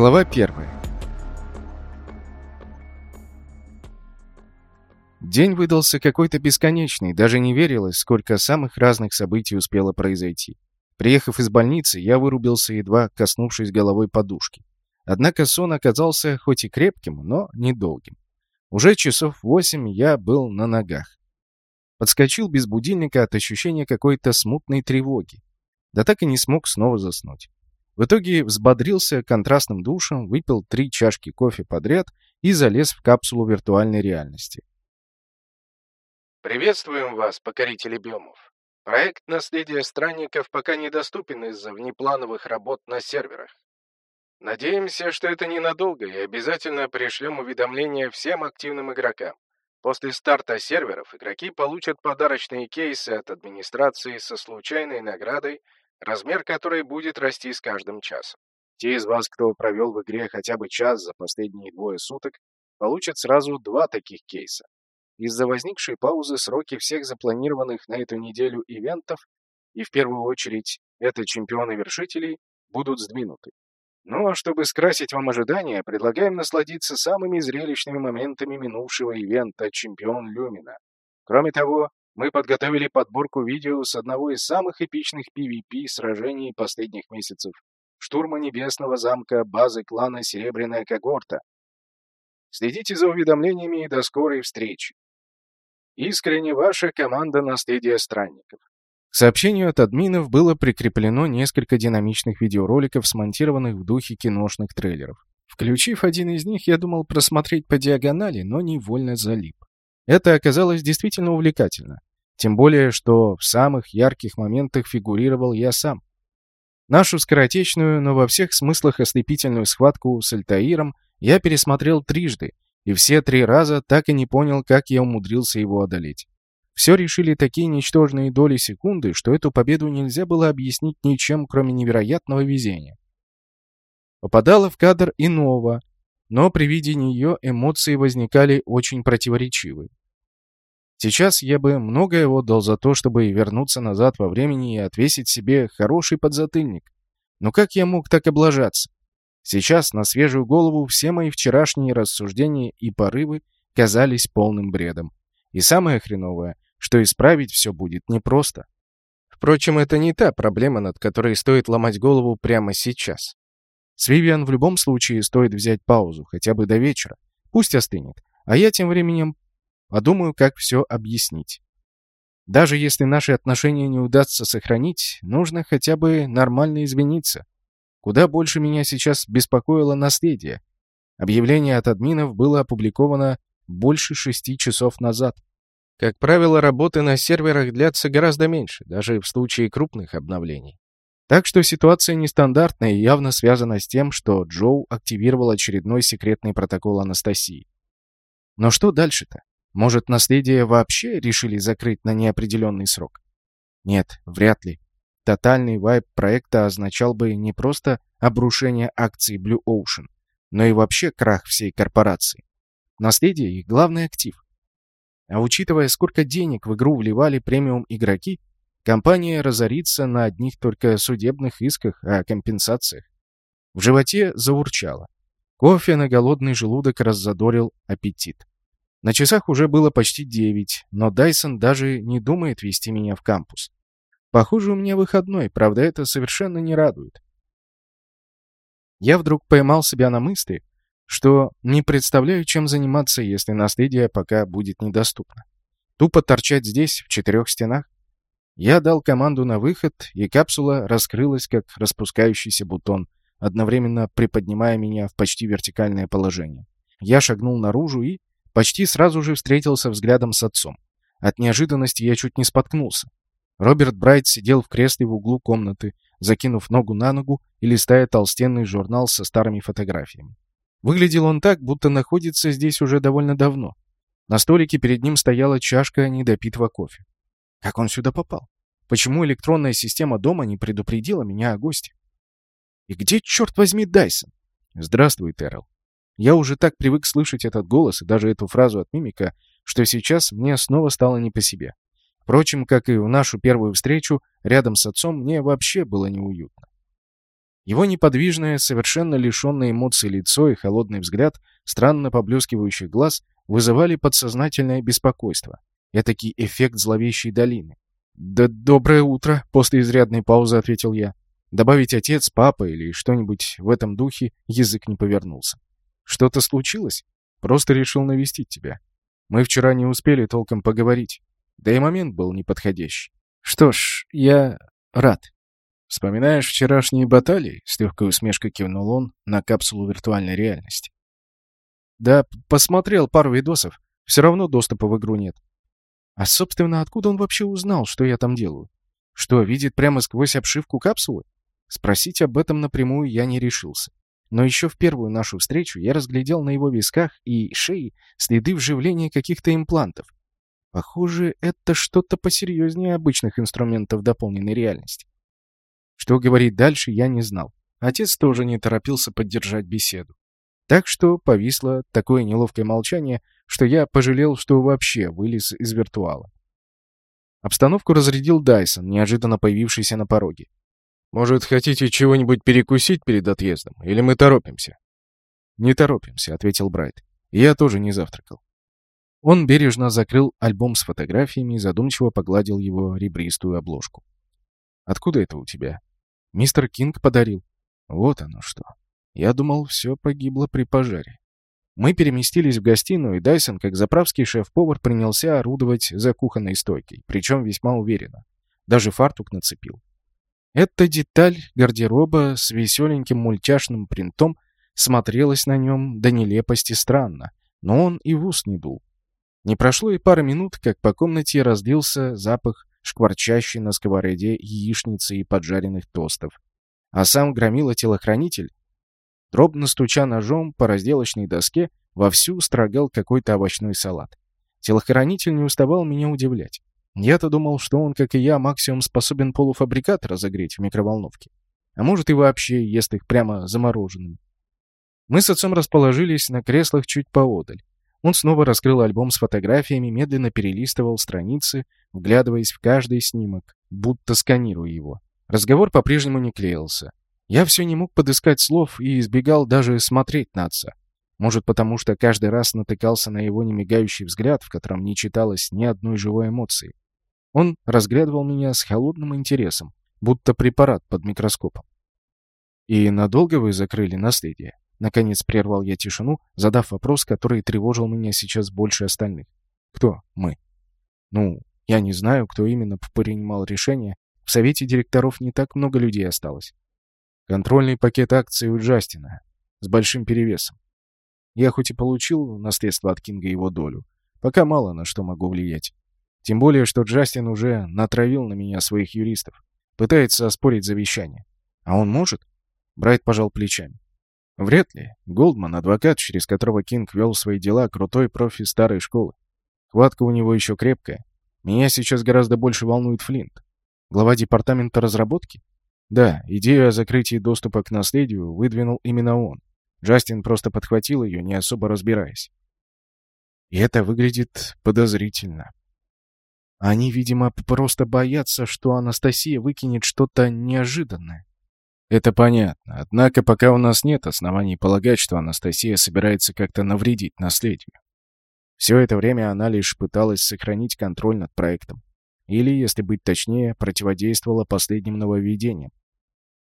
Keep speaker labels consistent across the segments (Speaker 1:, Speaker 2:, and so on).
Speaker 1: Глава первая. День выдался какой-то бесконечный, даже не верилось, сколько самых разных событий успело произойти. Приехав из больницы, я вырубился, едва коснувшись головой подушки. Однако сон оказался хоть и крепким, но недолгим. Уже часов восемь я был на ногах. Подскочил без будильника от ощущения какой-то смутной тревоги. Да так и не смог снова заснуть. В итоге взбодрился контрастным душем, выпил три чашки кофе подряд и залез в капсулу виртуальной реальности.
Speaker 2: Приветствуем вас, покорители биомов. Проект «Наследие странников» пока недоступен из-за внеплановых работ на серверах. Надеемся, что это ненадолго, и обязательно пришлем уведомления всем активным игрокам. После старта серверов игроки получат подарочные кейсы от администрации со случайной наградой размер которой будет расти с каждым часом. Те из вас, кто провел в игре хотя бы час за последние двое суток, получат сразу два таких кейса. Из-за возникшей паузы сроки всех запланированных на эту неделю ивентов, и в первую очередь это чемпионы-вершителей, будут сдвинуты. Ну а чтобы скрасить вам ожидания, предлагаем насладиться самыми зрелищными моментами минувшего ивента «Чемпион Люмина». Кроме того, мы подготовили подборку видео с одного из самых эпичных PvP сражений последних месяцев. Штурма Небесного замка базы клана Серебряная когорта. Следите за уведомлениями и до скорой встречи. Искренне ваша команда наследия странников.
Speaker 1: К сообщению от админов было прикреплено несколько динамичных видеороликов, смонтированных в духе киношных трейлеров. Включив один из них, я думал просмотреть по диагонали, но невольно залип. Это оказалось действительно увлекательно. Тем более, что в самых ярких моментах фигурировал я сам. Нашу скоротечную, но во всех смыслах ослепительную схватку с Альтаиром я пересмотрел трижды, и все три раза так и не понял, как я умудрился его одолеть. Все решили такие ничтожные доли секунды, что эту победу нельзя было объяснить ничем, кроме невероятного везения. Попадала в кадр и Нова, но при виде нее эмоции возникали очень противоречивые. Сейчас я бы многое отдал за то, чтобы вернуться назад во времени и отвесить себе хороший подзатыльник. Но как я мог так облажаться? Сейчас на свежую голову все мои вчерашние рассуждения и порывы казались полным бредом. И самое хреновое, что исправить все будет непросто. Впрочем, это не та проблема, над которой стоит ломать голову прямо сейчас. С Вивиан в любом случае стоит взять паузу, хотя бы до вечера. Пусть остынет. А я тем временем Подумаю, как все объяснить. Даже если наши отношения не удастся сохранить, нужно хотя бы нормально извиниться. Куда больше меня сейчас беспокоило наследие. Объявление от админов было опубликовано больше шести часов назад. Как правило, работы на серверах длятся гораздо меньше, даже в случае крупных обновлений. Так что ситуация нестандартная и явно связана с тем, что Джоу активировал очередной секретный протокол Анастасии. Но что дальше-то? Может, наследие вообще решили закрыть на неопределенный срок? Нет, вряд ли. Тотальный вайп проекта означал бы не просто обрушение акций Blue Ocean, но и вообще крах всей корпорации. Наследие — их главный актив. А учитывая, сколько денег в игру вливали премиум-игроки, компания разорится на одних только судебных исках о компенсациях. В животе заурчало. Кофе на голодный желудок раззадорил аппетит. На часах уже было почти девять, но Дайсон даже не думает вести меня в кампус. Похоже, у меня выходной, правда, это совершенно не радует. Я вдруг поймал себя на мысли, что не представляю, чем заниматься, если наследие пока будет недоступно. Тупо торчать здесь, в четырех стенах? Я дал команду на выход, и капсула раскрылась, как распускающийся бутон, одновременно приподнимая меня в почти вертикальное положение. Я шагнул наружу и, Почти сразу же встретился взглядом с отцом. От неожиданности я чуть не споткнулся. Роберт Брайт сидел в кресле в углу комнаты, закинув ногу на ногу и листая толстенный журнал со старыми фотографиями. Выглядел он так, будто находится здесь уже довольно давно. На столике перед ним стояла чашка недопитого кофе. Как он сюда попал? Почему электронная система дома не предупредила меня о госте? И где, черт возьми, Дайсон? Здравствуй, Террell. Я уже так привык слышать этот голос и даже эту фразу от мимика, что сейчас мне снова стало не по себе. Впрочем, как и в нашу первую встречу, рядом с отцом мне вообще было неуютно. Его неподвижное, совершенно лишенное эмоций лицо и холодный взгляд странно поблескивающих глаз вызывали подсознательное беспокойство. Этакий эффект зловещей долины. «Да доброе утро», — после изрядной паузы ответил я. Добавить отец, папа или что-нибудь в этом духе язык не повернулся. «Что-то случилось? Просто решил навестить тебя. Мы вчера не успели толком поговорить. Да и момент был неподходящий. Что ж, я рад. Вспоминаешь вчерашние баталии? С легкой усмешкой кивнул он на капсулу виртуальной реальности. Да, посмотрел пару видосов. Все равно доступа в игру нет. А, собственно, откуда он вообще узнал, что я там делаю? Что, видит прямо сквозь обшивку капсулы? Спросить об этом напрямую я не решился. Но еще в первую нашу встречу я разглядел на его висках и шее следы вживления каких-то имплантов. Похоже, это что-то посерьезнее обычных инструментов дополненной реальности. Что говорить дальше, я не знал. Отец тоже не торопился поддержать беседу. Так что повисло такое неловкое молчание, что я пожалел, что вообще вылез из виртуала. Обстановку разрядил Дайсон, неожиданно появившийся на пороге. «Может, хотите чего-нибудь перекусить перед отъездом? Или мы торопимся?» «Не торопимся», — ответил Брайт. «Я тоже не завтракал». Он бережно закрыл альбом с фотографиями и задумчиво погладил его ребристую обложку. «Откуда это у тебя?» «Мистер Кинг подарил». «Вот оно что. Я думал, все погибло при пожаре». Мы переместились в гостиную, и Дайсон, как заправский шеф-повар, принялся орудовать за кухонной стойкой, причем весьма уверенно. Даже фартук нацепил. Эта деталь гардероба с веселеньким мультяшным принтом смотрелась на нем до нелепости странно, но он и в ус не дул. Не прошло и пары минут, как по комнате разлился запах шкварчащей на сковороде яичницы и поджаренных тостов. А сам громила-телохранитель, дробно стуча ножом по разделочной доске, вовсю строгал какой-то овощной салат. Телохранитель не уставал меня удивлять. Я-то думал, что он, как и я, максимум способен полуфабрикат разогреть в микроволновке. А может и вообще ест их прямо замороженными. Мы с отцом расположились на креслах чуть поодаль. Он снова раскрыл альбом с фотографиями, медленно перелистывал страницы, вглядываясь в каждый снимок, будто сканируя его. Разговор по-прежнему не клеился. Я все не мог подыскать слов и избегал даже смотреть на отца. Может, потому что каждый раз натыкался на его немигающий взгляд, в котором не читалось ни одной живой эмоции. Он разглядывал меня с холодным интересом, будто препарат под микроскопом. «И надолго вы закрыли наследие?» Наконец прервал я тишину, задав вопрос, который тревожил меня сейчас больше остальных. «Кто мы?» «Ну, я не знаю, кто именно принимал решение. В совете директоров не так много людей осталось. Контрольный пакет акций у Джастина, с большим перевесом. Я хоть и получил наследство от Кинга его долю, пока мало на что могу влиять. Тем более, что Джастин уже натравил на меня своих юристов. Пытается оспорить завещание. А он может? Брайт пожал плечами. Вряд ли. Голдман — адвокат, через которого Кинг вел свои дела, крутой профи старой школы. Хватка у него еще крепкая. Меня сейчас гораздо больше волнует Флинт. Глава департамента разработки? Да, идею о закрытии доступа к наследию выдвинул именно он. Джастин просто подхватил ее, не особо разбираясь. И это выглядит подозрительно. Они, видимо, просто боятся, что Анастасия выкинет что-то неожиданное. Это понятно. Однако пока у нас нет оснований полагать, что Анастасия собирается как-то навредить наследию. Все это время она лишь пыталась сохранить контроль над проектом. Или, если быть точнее, противодействовала последним нововведениям.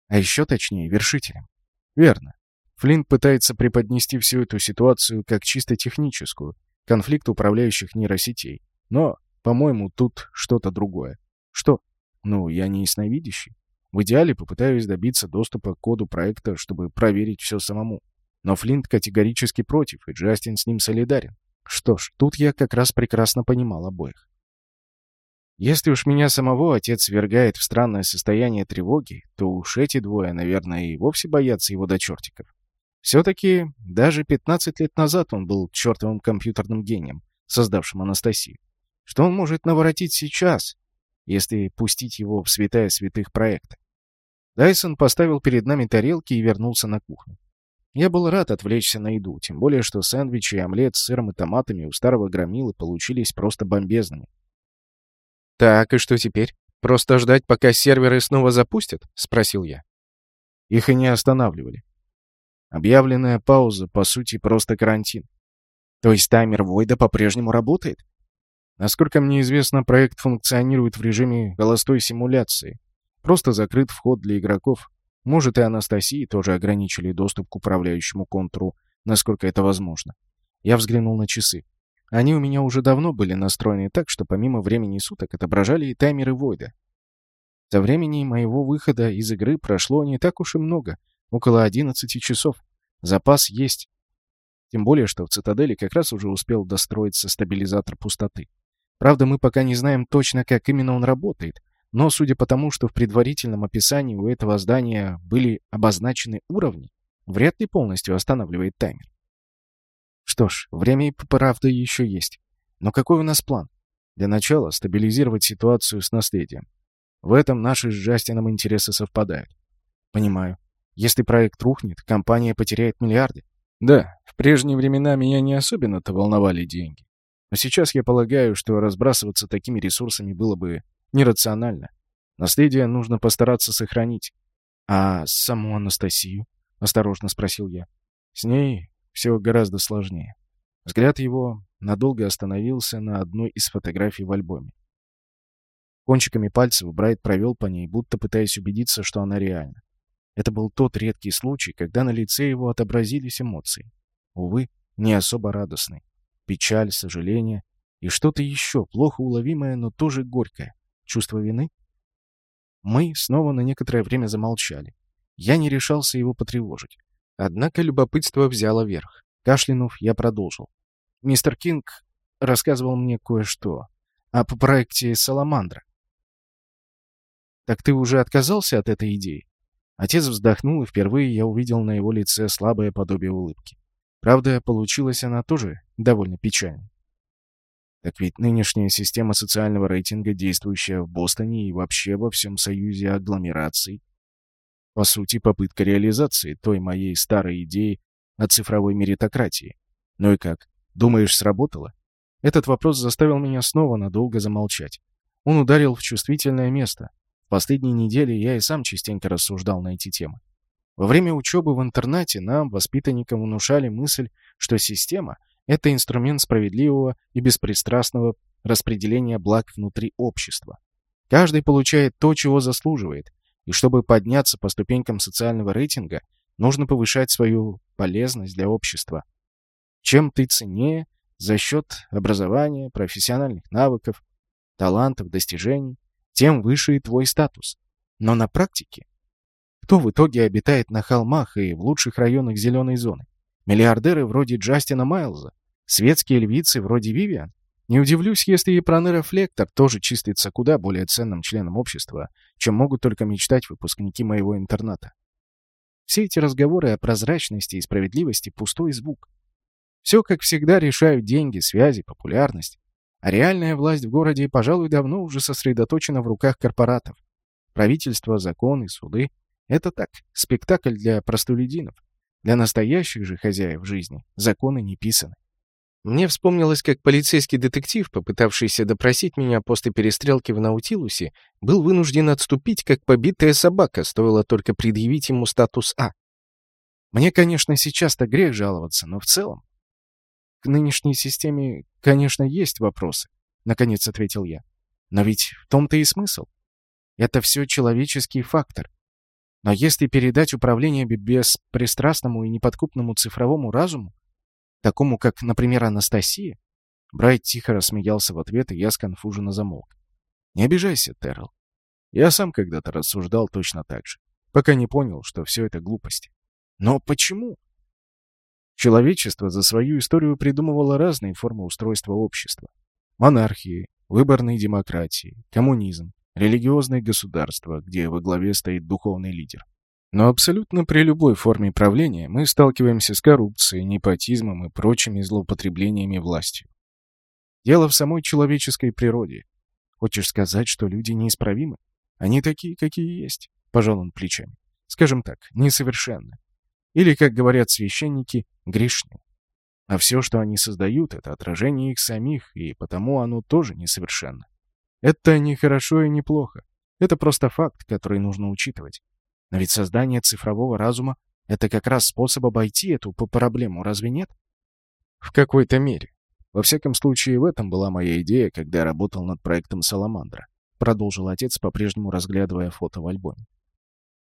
Speaker 1: А еще точнее, вершителям. Верно. Флинт пытается преподнести всю эту ситуацию как чисто техническую, конфликт управляющих нейросетей. Но по-моему, тут что-то другое. Что? Ну, я не ясновидящий. В идеале попытаюсь добиться доступа к коду проекта, чтобы проверить все самому. Но Флинт категорически против, и Джастин с ним солидарен. Что ж, тут я как раз прекрасно понимал обоих. Если уж меня самого отец свергает в странное состояние тревоги, то уж эти двое, наверное, и вовсе боятся его до чертиков. Все-таки даже 15 лет назад он был чертовым компьютерным гением, создавшим Анастасию. Что он может наворотить сейчас, если пустить его в святая святых проекта? Дайсон поставил перед нами тарелки и вернулся на кухню. Я был рад отвлечься на еду, тем более, что сэндвичи и омлет с сыром и томатами у старого громилы получились просто бомбезными. «Так, и что теперь? Просто ждать, пока серверы снова запустят?» — спросил я. Их и не останавливали. Объявленная пауза, по сути, просто карантин. То есть таймер Войда по-прежнему работает? Насколько мне известно, проект функционирует в режиме холостой симуляции. Просто закрыт вход для игроков. Может, и Анастасии тоже ограничили доступ к управляющему контуру, насколько это возможно. Я взглянул на часы. Они у меня уже давно были настроены так, что помимо времени суток отображали и таймеры Войда. За времени моего выхода из игры прошло не так уж и много, около 11 часов. Запас есть. Тем более, что в цитадели как раз уже успел достроиться стабилизатор пустоты. Правда, мы пока не знаем точно, как именно он работает, но судя по тому, что в предварительном описании у этого здания были обозначены уровни, вряд ли полностью останавливает таймер. Что ж, время и правда еще есть. Но какой у нас план? Для начала стабилизировать ситуацию с наследием. В этом наши с Джастином интересы совпадают. Понимаю. Если проект рухнет, компания потеряет миллиарды. Да, в прежние времена меня не особенно-то волновали деньги. Но сейчас я полагаю, что разбрасываться такими ресурсами было бы нерационально. Наследие нужно постараться сохранить. А саму Анастасию? Осторожно спросил я. С ней все гораздо сложнее. Взгляд его надолго остановился на одной из фотографий в альбоме. Кончиками пальцев Брайт провел по ней, будто пытаясь убедиться, что она реальна. Это был тот редкий случай, когда на лице его отобразились эмоции. Увы, не особо радостные печаль, сожаление и что-то еще, плохо уловимое, но тоже горькое. Чувство вины? Мы снова на некоторое время замолчали. Я не решался его потревожить. Однако любопытство взяло верх. Кашлянув, я продолжил. Мистер Кинг рассказывал мне кое-что о проекте «Саламандра». «Так ты уже отказался от этой идеи?» Отец вздохнул, и впервые я увидел на его лице слабое подобие улыбки. Правда, получилась она тоже довольно печальной. Так ведь нынешняя система социального рейтинга, действующая в Бостоне и вообще во всем союзе агломераций, по сути, попытка реализации той моей старой идеи о цифровой меритократии. Ну и как? Думаешь, сработало? Этот вопрос заставил меня снова надолго замолчать. Он ударил в чувствительное место. В последние недели я и сам частенько рассуждал на эти темы. Во время учебы в интернате нам, воспитанникам, внушали мысль, что система — это инструмент справедливого и беспристрастного распределения благ внутри общества. Каждый получает то, чего заслуживает, и чтобы подняться по ступенькам социального рейтинга, нужно повышать свою полезность для общества. Чем ты ценнее за счет образования, профессиональных навыков, талантов, достижений, тем выше и твой статус. Но на практике кто в итоге обитает на холмах и в лучших районах зеленой зоны? Миллиардеры вроде Джастина Майлза? Светские львицы вроде Вивиан? Не удивлюсь, если и Пронера Флектор тоже числится куда более ценным членом общества, чем могут только мечтать выпускники моего интерната. Все эти разговоры о прозрачности и справедливости — пустой звук. Все, как всегда, решают деньги, связи, популярность. А реальная власть в городе, пожалуй, давно уже сосредоточена в руках корпоратов. Правительство, законы, суды это так, спектакль для простолюдинов. Для настоящих же хозяев жизни законы не писаны. Мне вспомнилось, как полицейский детектив, попытавшийся допросить меня после перестрелки в Наутилусе, был вынужден отступить, как побитая собака, стоило только предъявить ему статус А. Мне, конечно, сейчас-то грех жаловаться, но в целом... К нынешней системе, конечно, есть вопросы, — наконец ответил я. Но ведь в том-то и смысл. Это все человеческий фактор. Но если передать управление беспристрастному и неподкупному цифровому разуму, такому как, например, Анастасия, Брайт тихо рассмеялся в ответ, и я сконфуженно замолк. «Не обижайся, Террell. Я сам когда-то рассуждал точно так же, пока не понял, что все это глупости. Но почему?» Человечество за свою историю придумывало разные формы устройства общества. Монархии, выборные демократии, коммунизм, религиозное государство, где во главе стоит духовный лидер. Но абсолютно при любой форме правления мы сталкиваемся с коррупцией, непотизмом и прочими злоупотреблениями властью. Дело в самой человеческой природе. Хочешь сказать, что люди неисправимы? Они такие, какие есть, пожал он плечами. Скажем так, несовершенны. Или, как говорят священники, грешны. А все, что они создают, это отражение их самих, и потому оно тоже несовершенно. Это не хорошо и не плохо. Это просто факт, который нужно учитывать. Но ведь создание цифрового разума — это как раз способ обойти эту проблему, разве нет? В какой-то мере. Во всяком случае, в этом была моя идея, когда я работал над проектом «Саламандра», продолжил отец, по-прежнему разглядывая фото в альбоме.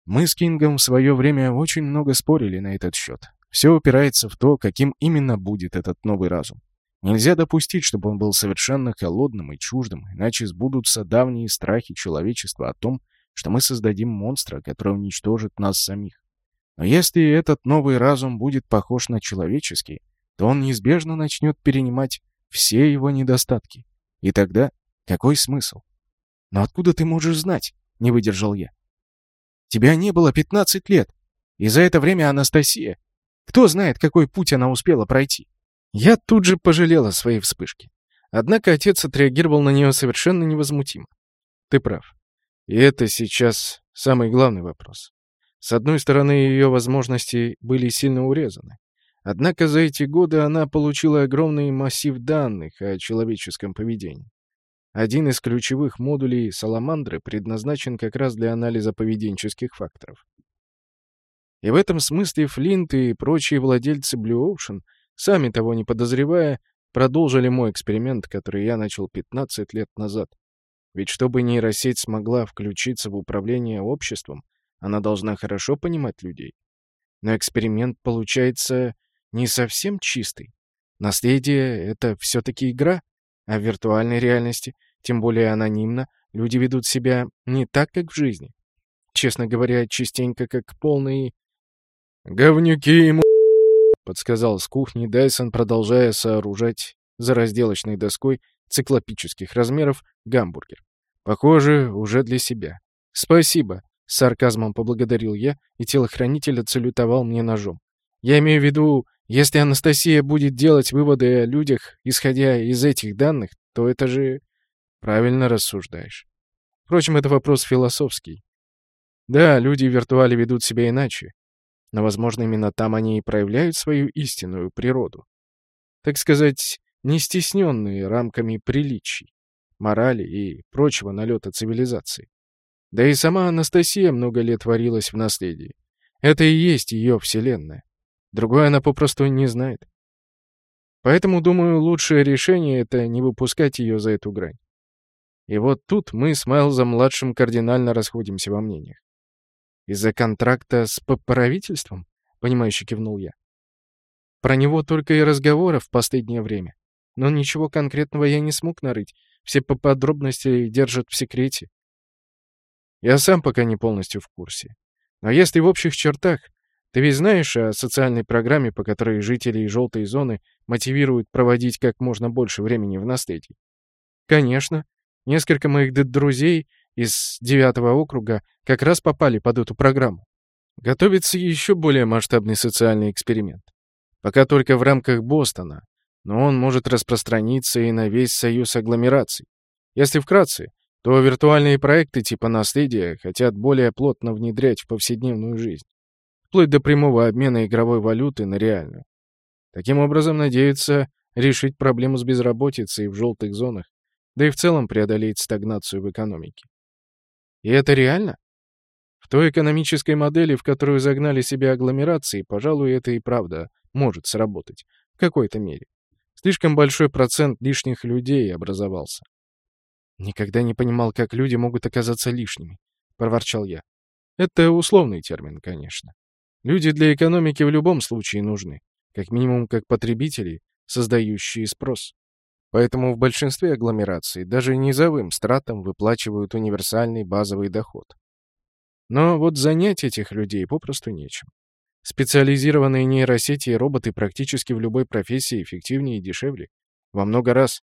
Speaker 1: Мы с Кингом в свое время очень много спорили на этот счет. Все упирается в то, каким именно будет этот новый разум. Нельзя допустить, чтобы он был совершенно холодным и чуждым, иначе сбудутся давние страхи человечества о том, что мы создадим монстра, который уничтожит нас самих. Но если этот новый разум будет похож на человеческий, то он неизбежно начнет перенимать все его недостатки. И тогда какой смысл? Но откуда ты можешь знать? Не выдержал я. Тебя не было 15 лет. И за это время Анастасия. Кто знает, какой путь она успела пройти? Я тут же пожалел о своей вспышке. Однако отец отреагировал на нее совершенно невозмутимо. Ты прав. И это сейчас самый главный вопрос. С одной стороны, ее возможности были сильно урезаны. Однако за эти годы она получила огромный массив данных о человеческом поведении. Один из ключевых модулей «Саламандры» предназначен как раз для анализа поведенческих факторов. И в этом смысле Флинт и прочие владельцы Blue Ocean, сами того не подозревая, продолжили мой эксперимент, который я начал 15 лет назад. Ведь чтобы нейросеть смогла включиться в управление обществом, она должна хорошо понимать людей. Но эксперимент получается не совсем чистый. Наследие — это все-таки игра, а в виртуальной реальности, тем более анонимно, люди ведут себя не так, как в жизни. Честно говоря, частенько как полные... «Говнюки ему...» — подсказал с кухни Дайсон, продолжая сооружать за разделочной доской циклопических размеров гамбургер. Похоже, уже для себя. «Спасибо», — с сарказмом поблагодарил я, и телохранитель отсалютовал мне ножом. «Я имею в виду, если Анастасия будет делать выводы о людях, исходя из этих данных, то это же... Правильно рассуждаешь. Впрочем, это вопрос философский. Да, люди в виртуале ведут себя иначе, но, возможно, именно там они и проявляют свою истинную природу. Так сказать, не стесненные рамками приличий, морали и прочего налета цивилизации. Да и сама Анастасия много лет варилась в наследии. Это и есть ее вселенная. Другой она попросту не знает. Поэтому, думаю, лучшее решение — это не выпускать ее за эту грань. И вот тут мы с Майлзом-младшим кардинально расходимся во мнениях. «Из-за контракта с правительством?» — понимающе кивнул я. «Про него только и разговоров в последнее время. Но ничего конкретного я не смог нарыть. Все по подробности держат в секрете. Я сам пока не полностью в курсе. Но если в общих чертах, ты ведь знаешь о социальной программе, по которой жителей желтой зоны мотивируют проводить как можно больше времени в наследии? Конечно. Несколько моих друзей из девятого округа как раз попали под эту программу. Готовится еще более масштабный социальный эксперимент. Пока только в рамках Бостона, но он может распространиться и на весь союз агломераций. Если вкратце, то виртуальные проекты типа наследия хотят более плотно внедрять в повседневную жизнь вплоть до прямого обмена игровой валюты на реальную. Таким образом, надеются решить проблему с безработицей в желтых зонах, да и в целом преодолеть стагнацию в экономике. И это реально? В той экономической модели, в которую загнали себя агломерации, пожалуй, это и правда может сработать. В какой-то мере. Слишком большой процент лишних людей образовался. «Никогда не понимал, как люди могут оказаться лишними», — проворчал я. «Это условный термин, конечно. Люди для экономики в любом случае нужны, как минимум как потребители, создающие спрос. Поэтому в большинстве агломераций даже низовым стратам выплачивают универсальный базовый доход. Но вот занять этих людей попросту нечем. Специализированные нейросети и роботы практически в любой профессии эффективнее и дешевле. Во много раз.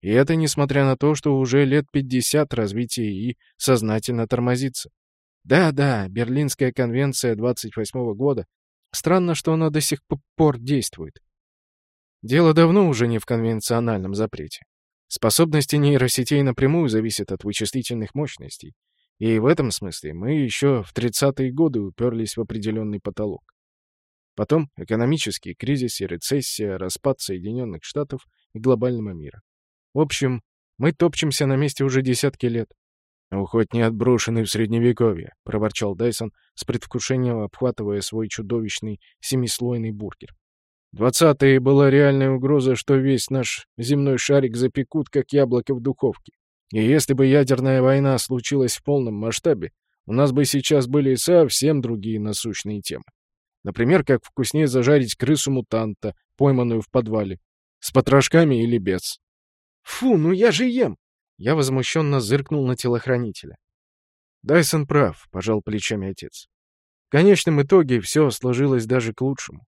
Speaker 1: И это несмотря на то, что уже лет 50 развитие ИИ сознательно тормозится. Да-да, Берлинская конвенция 28 года. Странно, что она до сих пор действует. Дело давно уже не в конвенциональном запрете. Способности нейросетей напрямую зависят от вычислительных мощностей. И в этом смысле мы еще в 30-е годы уперлись в определенный потолок. Потом экономический кризис и рецессия, распад Соединенных Штатов и глобального мира. В общем, мы топчемся на месте уже десятки лет. «Ну, хоть не отброшенный в Средневековье», — проворчал Дайсон, с предвкушением обхватывая свой чудовищный семислойный бургер. «Двадцатые была реальная угроза, что весь наш земной шарик запекут, как яблоко в духовке. И если бы ядерная война случилась в полном масштабе, у нас бы сейчас были совсем другие насущные темы. Например, как вкуснее зажарить крысу-мутанта, пойманную в подвале, с потрошками или без. «Фу, ну я же ем!» Я возмущенно зыркнул на телохранителя. «Дайсон прав», — пожал плечами отец. В конечном итоге все сложилось даже к лучшему.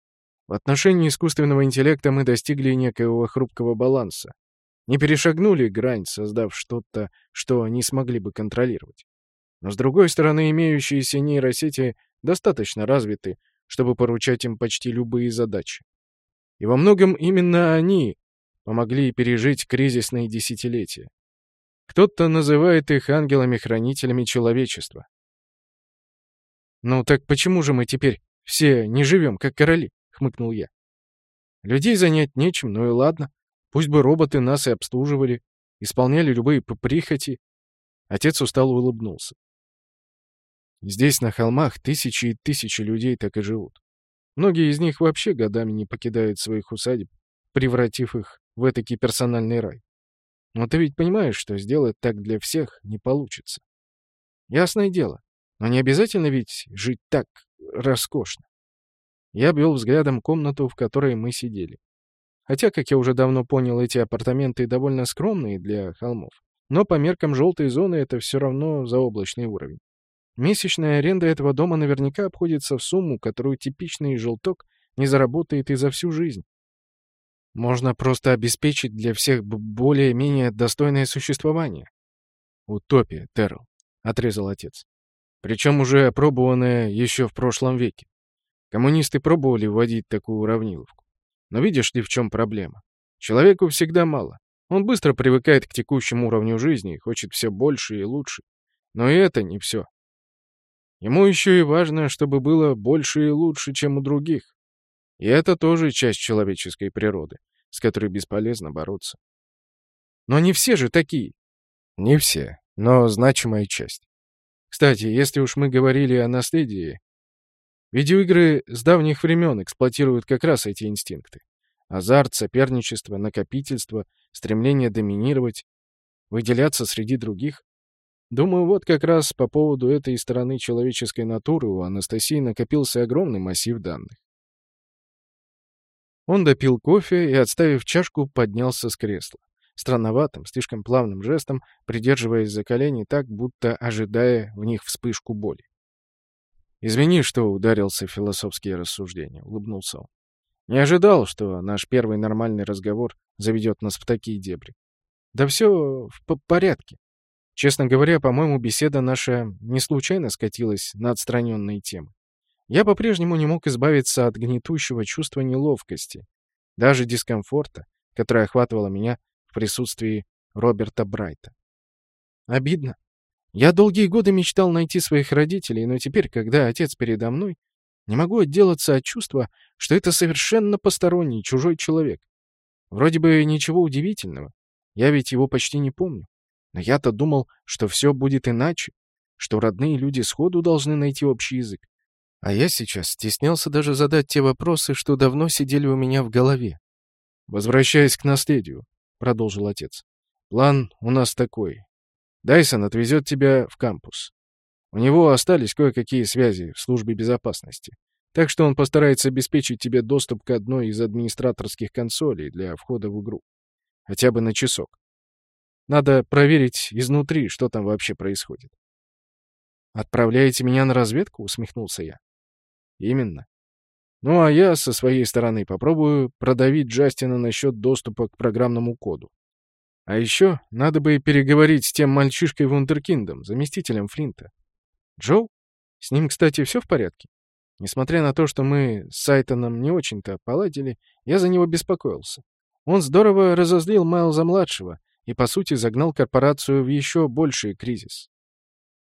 Speaker 1: В отношении искусственного интеллекта мы достигли некоего хрупкого баланса. Не перешагнули грань, создав что-то, что не смогли бы контролировать. Но, с другой стороны, имеющиеся нейросети достаточно развиты, чтобы поручать им почти любые задачи. И во многом именно они помогли пережить кризисные десятилетия. Кто-то называет их ангелами-хранителями человечества. «Ну так почему же мы теперь все не живем, как короли?» — хмыкнул я. «Людей занять нечем, ну и ладно. Пусть бы роботы нас и обслуживали, исполняли любые прихоти». Отец устало улыбнулся. Здесь, на холмах, тысячи и тысячи людей так и живут. Многие из них вообще годами не покидают своих усадеб, превратив их в этакий персональный рай. Но ты ведь понимаешь, что сделать так для всех не получится. Ясное дело. Но не обязательно ведь жить так роскошно. Я обвел взглядом комнату, в которой мы сидели. Хотя, как я уже давно понял, эти апартаменты довольно скромные для холмов. Но по меркам желтой зоны это все равно заоблачный уровень. Месячная аренда этого дома наверняка обходится в сумму, которую типичный желток не заработает и за всю жизнь. Можно просто обеспечить для всех более-менее достойное существование. Утопия, Террел, — отрезал отец. Причем уже опробованная еще в прошлом веке. Коммунисты пробовали вводить такую уравниловку. Но видишь ли, в чем проблема? Человеку всегда мало. Он быстро привыкает к текущему уровню жизни и хочет все больше и лучше. Но и это не все. Ему еще и важно, чтобы было больше и лучше, чем у других. И это тоже часть человеческой природы, с которой бесполезно бороться. Но не все же такие. Не все, но значимая часть. Кстати, если уж мы говорили о наследии, видеоигры с давних времен эксплуатируют как раз эти инстинкты. Азарт, соперничество, накопительство, стремление доминировать, выделяться среди других. Думаю, вот как раз по поводу этой стороны человеческой натуры у Анастасии накопился огромный массив данных. Он допил кофе и, отставив чашку, поднялся с кресла. Странноватым, слишком плавным жестом, придерживаясь за колени так, будто ожидая в них вспышку боли. «Извини, что ударился в философские рассуждения», — улыбнулся он. «Не ожидал, что наш первый нормальный разговор заведет нас в такие дебри. Да все в порядке. Честно говоря, по-моему, беседа наша не случайно скатилась на отстраненные темы. Я по-прежнему не мог избавиться от гнетущего чувства неловкости, даже дискомфорта, которое охватывало меня в присутствии Роберта Брайта. Обидно. Я долгие годы мечтал найти своих родителей, но теперь, когда отец передо мной, не могу отделаться от чувства, что это совершенно посторонний, чужой человек. Вроде бы ничего удивительного. Я ведь его почти не помню. Но я-то думал, что все будет иначе, что родные люди сходу должны найти общий язык. А я сейчас стеснялся даже задать те вопросы, что давно сидели у меня в голове. «Возвращаясь к наследию», — продолжил отец. «План у нас такой. Дайсон отвезет тебя в кампус. У него остались кое-какие связи в службе безопасности, так что он постарается обеспечить тебе доступ к одной из администраторских консолей для входа в игру. Хотя бы на часок. Надо проверить изнутри, что там вообще происходит. «Отправляете меня на разведку?» — усмехнулся я. Именно. Ну а я со своей стороны попробую продавить Джастина насчет доступа к программному коду. А еще надо бы переговорить с тем мальчишкой Вундеркиндом, заместителем Флинта. Джоу? С ним, кстати, все в порядке? Несмотря на то, что мы с Сайтоном не очень-то поладили, я за него беспокоился. Он здорово разозлил Майлза-младшего и, по сути, загнал корпорацию в еще больший кризис.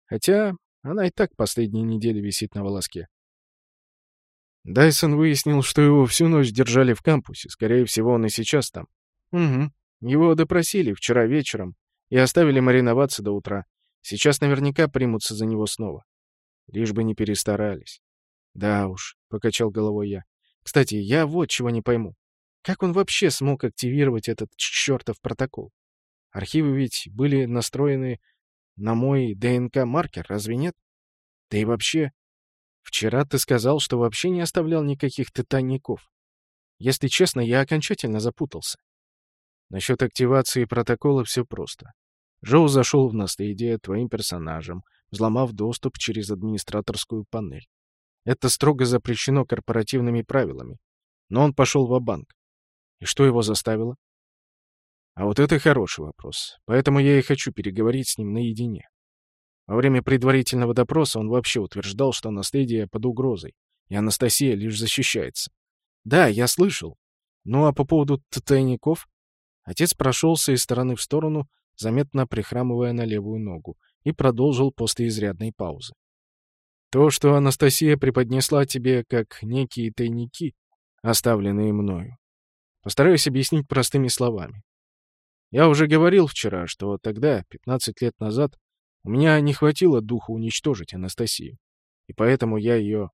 Speaker 1: Хотя она и так последние недели висит на волоске. Дайсон выяснил, что его всю ночь держали в кампусе. Скорее всего, он и сейчас там. Угу. Его допросили вчера вечером и оставили мариноваться до утра. Сейчас наверняка примутся за него снова. Лишь бы не перестарались. Да уж, — покачал головой я. Кстати, я вот чего не пойму. Как он вообще смог активировать этот чертов протокол? Архивы ведь были настроены на мой ДНК-маркер, разве нет? Да и вообще... Вчера ты сказал, что вообще не оставлял никаких-то тайников. Если честно, я окончательно запутался. Насчет активации протокола все просто. Джоу зашел в наследие твоим персонажем, взломав доступ через администраторскую панель. Это строго запрещено корпоративными правилами. Но он пошел в банк И что его заставило? А вот это хороший вопрос. Поэтому я и хочу переговорить с ним наедине. Во время предварительного допроса он вообще утверждал, что наследие под угрозой, и Анастасия лишь защищается. Да, я слышал. Ну а по поводу тайников? Отец прошелся из стороны в сторону, заметно прихрамывая на левую ногу, и продолжил после изрядной паузы. То, что Анастасия преподнесла тебе как некие тайники, оставленные мною. Постараюсь объяснить простыми словами. Я уже говорил вчера, что тогда, 15 лет назад, у меня не хватило духа уничтожить Анастасию, и поэтому я ее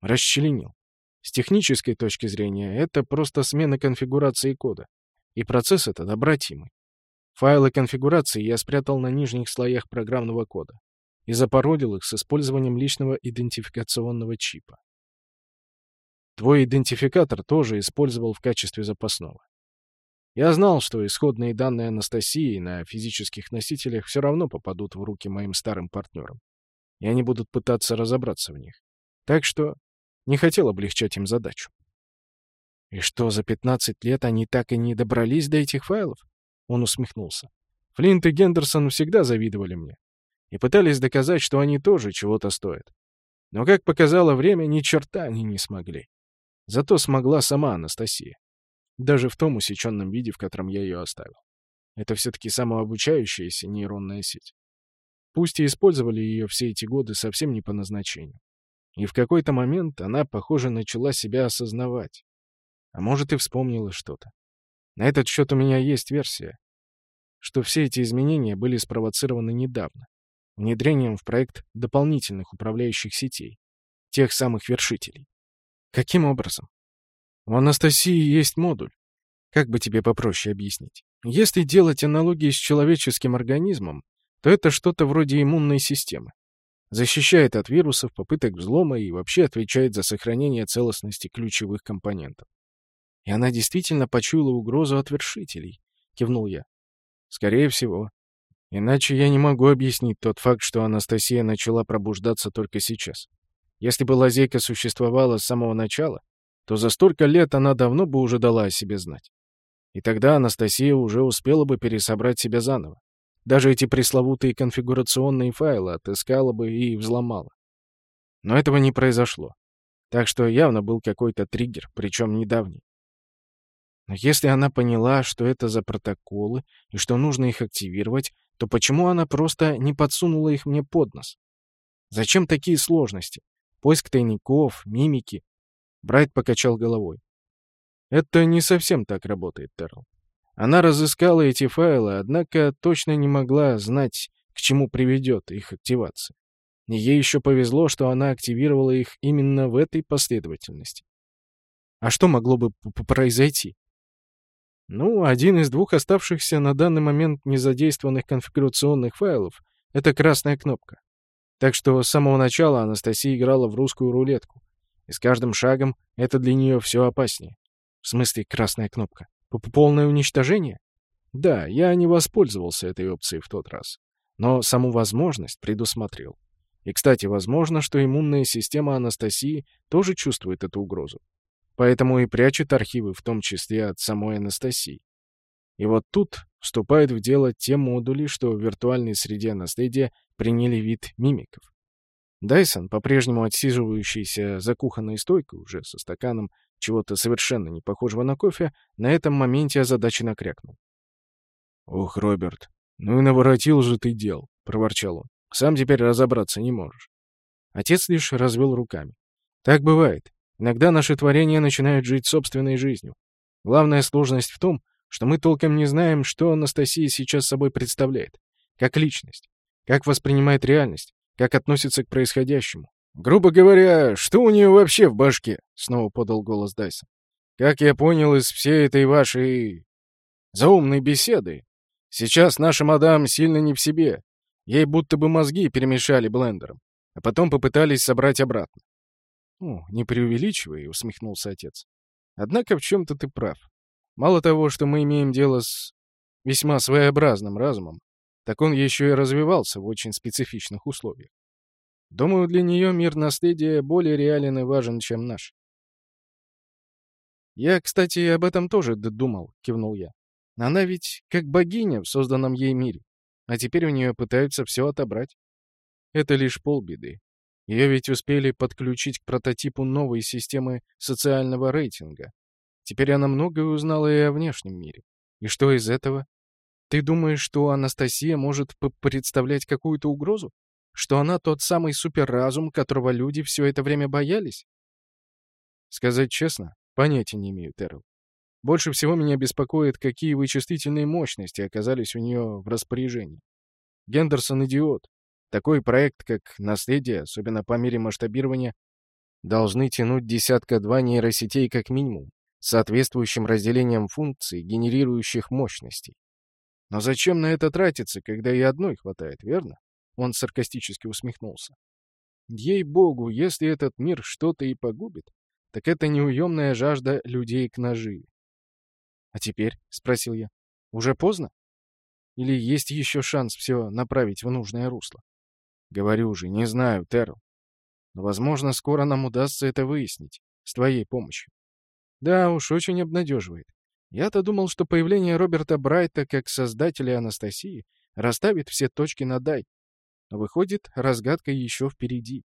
Speaker 1: расчленил. С технической точки зрения, это просто смена конфигурации кода, и процесс этот обратимый. Файлы конфигурации я спрятал на нижних слоях программного кода и запородил их с использованием личного идентификационного чипа. Твой идентификатор тоже использовал в качестве запасного. Я знал, что исходные данные Анастасии на физических носителях все равно попадут в руки моим старым партнерам, и они будут пытаться разобраться в них. Так что не хотел облегчать им задачу. И что, за 15 лет они так и не добрались до этих файлов? Он усмехнулся. Флинт и Гендерсон всегда завидовали мне. И пытались доказать, что они тоже чего-то стоят. Но, как показало время, ни черта они не смогли. Зато смогла сама Анастасия. Даже в том усеченном виде, в котором я ее оставил. Это все-таки самообучающаяся нейронная сеть. Пусть и использовали ее все эти годы совсем не по назначению. И в какой-то момент она, похоже, начала себя осознавать. А может, и вспомнила что-то. На этот счет у меня есть версия, что все эти изменения были спровоцированы недавно, внедрением в проект дополнительных управляющих сетей, тех самых вершителей. Каким образом? У Анастасии есть модуль. Как бы тебе попроще объяснить? Если делать аналогии с человеческим организмом, то это что-то вроде иммунной системы. Защищает от вирусов, попыток взлома и вообще отвечает за сохранение целостности ключевых компонентов. И она действительно почуяла угрозу от вершителей, кивнул я. Скорее всего. Иначе я не могу объяснить тот факт, что Анастасия начала пробуждаться только сейчас. Если бы лазейка существовала с самого начала, то за столько лет она давно бы уже дала о себе знать. И тогда Анастасия уже успела бы пересобрать себя заново. Даже эти пресловутые конфигурационные файлы отыскала бы и взломала. Но этого не произошло. Так что явно был какой-то триггер, причем недавний. Но если она поняла, что это за протоколы и что нужно их активировать, то почему она просто не подсунула их мне под нос? Зачем такие сложности? Поиск тайников, мимики. Брайт покачал головой. Это не совсем так работает, Терл. Она разыскала эти файлы, однако точно не могла знать, к чему приведет их активация. И ей еще повезло, что она активировала их именно в этой последовательности. А что могло бы произойти? Ну, один из двух оставшихся на данный момент незадействованных конфигурационных файлов — это красная кнопка. Так что с самого начала Анастасия играла в русскую рулетку. И с каждым шагом это для нее все опаснее. В смысле красная кнопка? Полное уничтожение? Да, я не воспользовался этой опцией в тот раз. Но саму возможность предусмотрел. И, кстати, возможно, что иммунная система Анастасии тоже чувствует эту угрозу поэтому и прячет архивы, в том числе от самой Анастасии. И вот тут вступают в дело те модули, что в виртуальной среде наследия приняли вид мимиков. Дайсон, по-прежнему отсиживающийся за кухонной стойкой, уже со стаканом чего-то совершенно не похожего на кофе, на этом моменте озадаченно крякнул. «Ох, Роберт, ну и наворотил же ты дел», — проворчал он. «Сам теперь разобраться не можешь». Отец лишь развел руками. «Так бывает. Иногда наши творения начинают жить собственной жизнью. Главная сложность в том, что мы толком не знаем, что Анастасия сейчас собой представляет, как личность. как воспринимает реальность, как относится к происходящему. «Грубо говоря, что у нее вообще в башке?» — снова подал голос Дайсон. «Как я понял из всей этой вашей... заумной беседы, сейчас наша мадам сильно не в себе. Ей будто бы мозги перемешали блендером, а потом попытались собрать обратно». «Ну, не преувеличивай», — усмехнулся отец. «Однако в чем-то ты прав. Мало того, что мы имеем дело с весьма своеобразным разумом, так он еще и развивался в очень специфичных условиях. Думаю, для нее мир наследия более реален и важен, чем наш. «Я, кстати, об этом тоже думал», — кивнул я. «Она ведь как богиня в созданном ей мире, а теперь у нее пытаются все отобрать. Это лишь полбеды. Ее ведь успели подключить к прототипу новой системы социального рейтинга. Теперь она многое узнала и о внешнем мире. И что из этого? Ты думаешь, что Анастасия может представлять какую-то угрозу? Что она тот самый суперразум, которого люди все это время боялись? Сказать честно, понятия не имею, Террел. Больше всего меня беспокоит, какие вычислительные мощности оказались у нее в распоряжении. Гендерсон идиот. Такой проект, как «Наследие», особенно по мере масштабирования, должны тянуть десятка-два нейросетей как минимум, соответствующим разделением функций, генерирующих мощностей. Но зачем на это тратиться, когда и одной хватает, верно? Он саркастически усмехнулся. Ей-богу, если этот мир что-то и погубит, так это неуемная жажда людей к наживе. «А теперь?» — спросил я. «Уже поздно? Или есть еще шанс все направить в нужное русло?» «Говорю же, не знаю, Террел. Но, возможно, скоро нам удастся это выяснить, с твоей помощью». «Да уж, очень обнадеживает. Я-то думал, что появление Роберта Брайта как создателя Анастасии расставит все точки над «и», но выходит, разгадка еще впереди.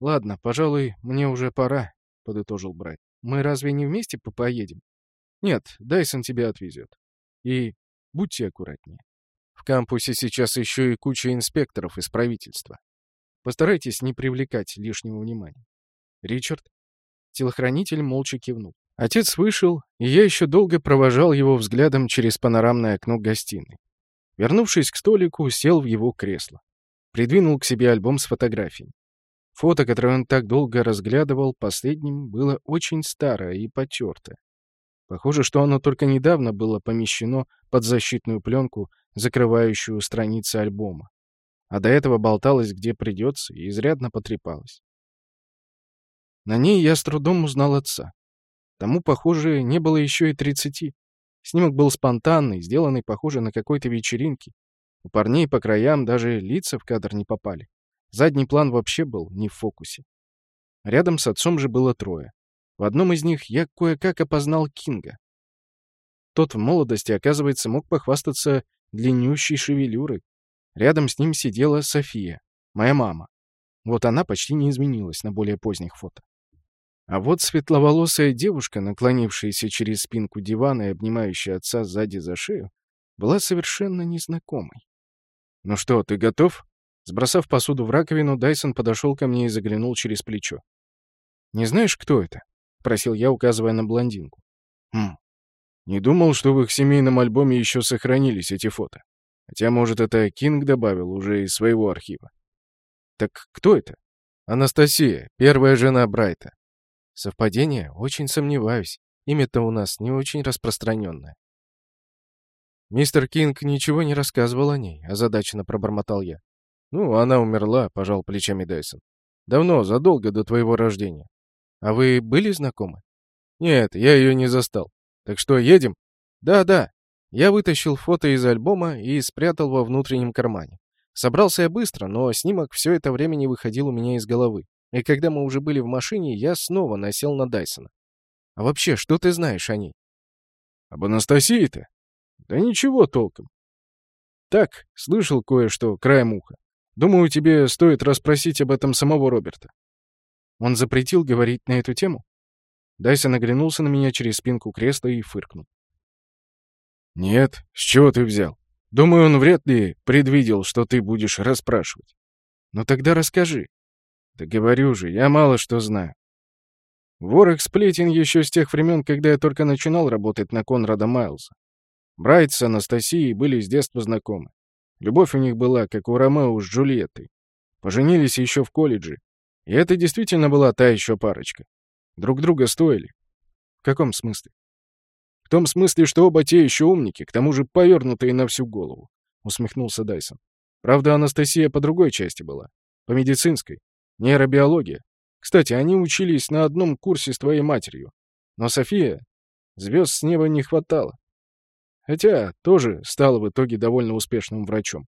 Speaker 1: «Ладно, пожалуй, мне уже пора», — подытожил Брайт. «Мы разве не вместе поедем?» «Нет, Дайсон тебя отвезет. И будьте аккуратнее. В кампусе сейчас еще и куча инспекторов из правительства. Постарайтесь не привлекать лишнего внимания. Ричард?» Телохранитель молча кивнул. Отец вышел, и я еще долго провожал его взглядом через панорамное окно гостиной. Вернувшись к столику, сел в его кресло. Придвинул к себе альбом с фотографиями. Фото, которое он так долго разглядывал, последним было очень старое и потертое. Похоже, что оно только недавно было помещено под защитную пленку, закрывающую страницы альбома. А до этого болталось где придется и изрядно потрепалось. На ней я с трудом узнал отца. Тому, похоже, не было еще и тридцати. Снимок был спонтанный, сделанный, похоже, на какой-то вечеринке. У парней по краям даже лица в кадр не попали. Задний план вообще был не в фокусе. Рядом с отцом же было трое. В одном из них я кое-как опознал Кинга. Тот в молодости, оказывается, мог похвастаться длиннющей шевелюрой. Рядом с ним сидела София, моя мама. Вот она почти не изменилась на более поздних фото. А вот светловолосая девушка, наклонившаяся через спинку дивана и обнимающая отца сзади за шею, была совершенно незнакомой. «Ну что, ты готов?» Сбросав посуду в раковину, Дайсон подошел ко мне и заглянул через плечо. «Не знаешь, кто это?» — просил я, указывая на блондинку. «Хм. Не думал, что в их семейном альбоме еще сохранились эти фото. Хотя, может, это Кинг добавил уже из своего архива. Так кто это?» «Анастасия, первая жена Брайта. Совпадение? Очень сомневаюсь. Имя-то у нас не очень распространенное. Мистер Кинг ничего не рассказывал о ней, озадаченно пробормотал я. Ну, она умерла, пожал плечами Дайсон. Давно, задолго до твоего рождения. А вы были знакомы? Нет, я ее не застал. Так что, едем? Да, да. Я вытащил фото из альбома и спрятал во внутреннем кармане. Собрался я быстро, но снимок все это время не выходил у меня из головы. И когда мы уже были в машине, я снова насел на Дайсона. «А вообще, что ты знаешь о ней?» «Об Анастасии-то? Да ничего толком. Так, слышал кое-что, краем уха. Думаю, тебе стоит расспросить об этом самого Роберта». Он запретил говорить на эту тему? Дайсон оглянулся на меня через спинку кресла и фыркнул. «Нет, с чего ты взял? Думаю, он вряд ли предвидел, что ты будешь расспрашивать. Ну тогда расскажи. Да говорю же, я мало что знаю. Ворох сплетен еще с тех времен, когда я только начинал работать на Конрада Майлза. Брайт с Анастасией были с детства знакомы. Любовь у них была, как у Ромео с Джульеттой. Поженились еще в колледже. И это действительно была та еще парочка. Друг друга стоили. В каком смысле? В том смысле, что оба те еще умники, к тому же повернутые на всю голову, усмехнулся Дайсон. Правда, Анастасия по другой части была. По медицинской. Нейробиология. Кстати, они учились на одном курсе с твоей матерью. Но София... Звезд с неба не хватало. Хотя тоже стала в итоге довольно успешным врачом.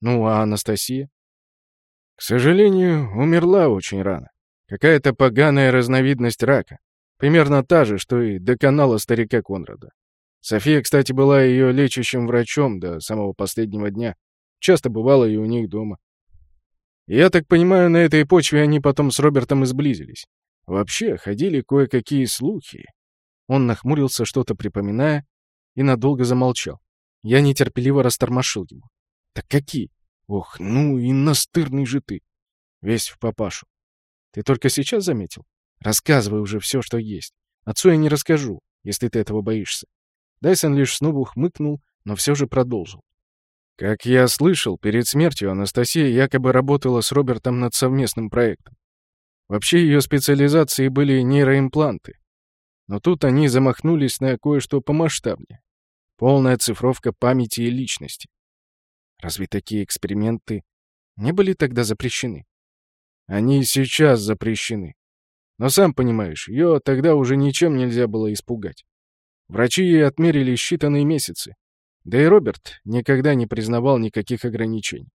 Speaker 1: Ну, а Анастасия? К сожалению, умерла очень рано. Какая-то поганая разновидность рака. Примерно та же, что и доконала старика Конрада. София, кстати, была ее лечащим врачом до самого последнего дня. Часто бывала и у них дома. Я так понимаю, на этой почве они потом с Робертом и сблизились. Вообще, ходили кое-какие слухи. Он нахмурился, что-то припоминая, и надолго замолчал. Я нетерпеливо растормошил его. «Так какие? Ох, ну и настырный же ты!» Весь в папашу. «Ты только сейчас заметил? Рассказывай уже все, что есть. Отцу я не расскажу, если ты этого боишься». Дайсон лишь снова ухмыкнул, но все же продолжил. Как я слышал, перед смертью Анастасия якобы работала с Робертом над совместным проектом. Вообще ее специализацией были нейроимпланты. Но тут они замахнулись на кое-что помасштабнее. Полная цифровка памяти и личности. Разве такие эксперименты не были тогда запрещены? Они и сейчас запрещены. Но сам понимаешь, ее тогда уже ничем нельзя было испугать. Врачи ей отмерили считанные месяцы. Да и Роберт никогда не признавал никаких ограничений.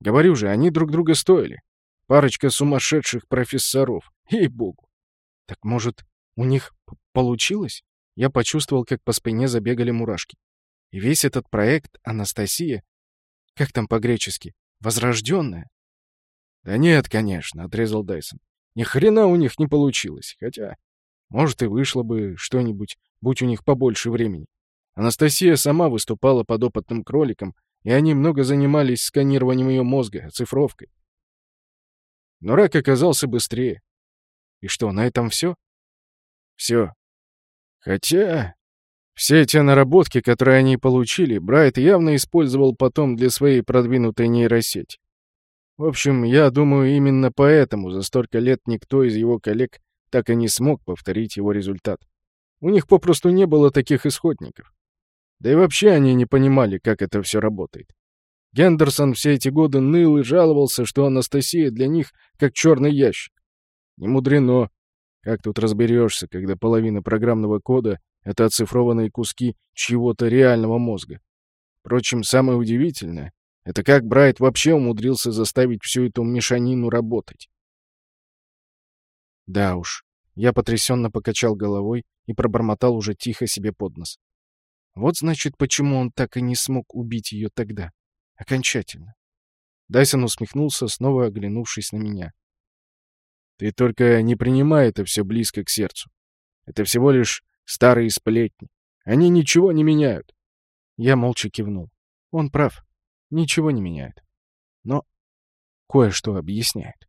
Speaker 1: Говорю же, они друг друга стоили. Парочка сумасшедших профессоров. Ей-богу. Так может, у них получилось? Я почувствовал, как по спине забегали мурашки. И весь этот проект Анастасия, как там по-гречески, возрожденная? Да нет, конечно, отрезал Дайсон. Ни хрена у них не получилось. Хотя, может, и вышло бы что-нибудь, будь у них побольше времени. Анастасия сама выступала подопытным кроликом, и они много занимались сканированием ее мозга, цифровкой. Но рак оказался быстрее. И что, на этом все? Все. Хотя... Все те наработки, которые они получили, Брайт явно использовал потом для своей продвинутой нейросети. В общем, я думаю, именно поэтому за столько лет никто из его коллег так и не смог повторить его результат. У них попросту не было таких исходников. Да и вообще они не понимали, как это все работает. Гендерсон все эти годы ныл и жаловался, что Анастасия для них как черный ящик. Не мудрено. Как тут разберешься, когда половина программного кода — это оцифрованные куски чьего-то реального мозга? Впрочем, самое удивительное — это как Брайт вообще умудрился заставить всю эту мешанину работать. Да уж, я потрясенно покачал головой и пробормотал уже тихо себе под нос. Вот значит, почему он так и не смог убить ее тогда. Окончательно. Дайсон усмехнулся, снова оглянувшись на меня. «Ты только не принимай это все близко к сердцу. Это всего лишь старые сплетни. Они ничего не меняют». Я молча кивнул. Он прав. Ничего не меняет. Но кое-что объясняет.